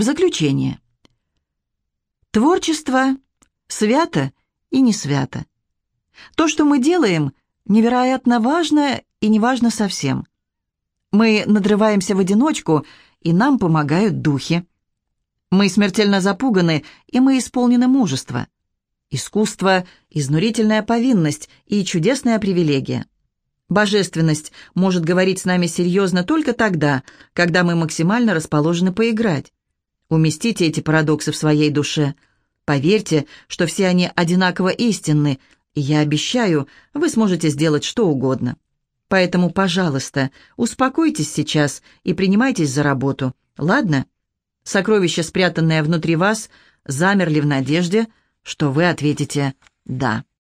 В заключение. Творчество свято и не свято. То, что мы делаем, невероятно важно и не важно совсем. Мы надрываемся в одиночку, и нам помогают духи. Мы смертельно запуганы, и мы исполнены мужества. Искусство – изнурительная повинность и чудесная привилегия. Божественность может говорить с нами серьезно только тогда, когда мы максимально расположены поиграть. Уместите эти парадоксы в своей душе. Поверьте, что все они одинаково истинны, и я обещаю, вы сможете сделать что угодно. Поэтому, пожалуйста, успокойтесь сейчас и принимайтесь за работу, ладно? Сокровища, спрятанные внутри вас, замерли в надежде – что вы ответите «да».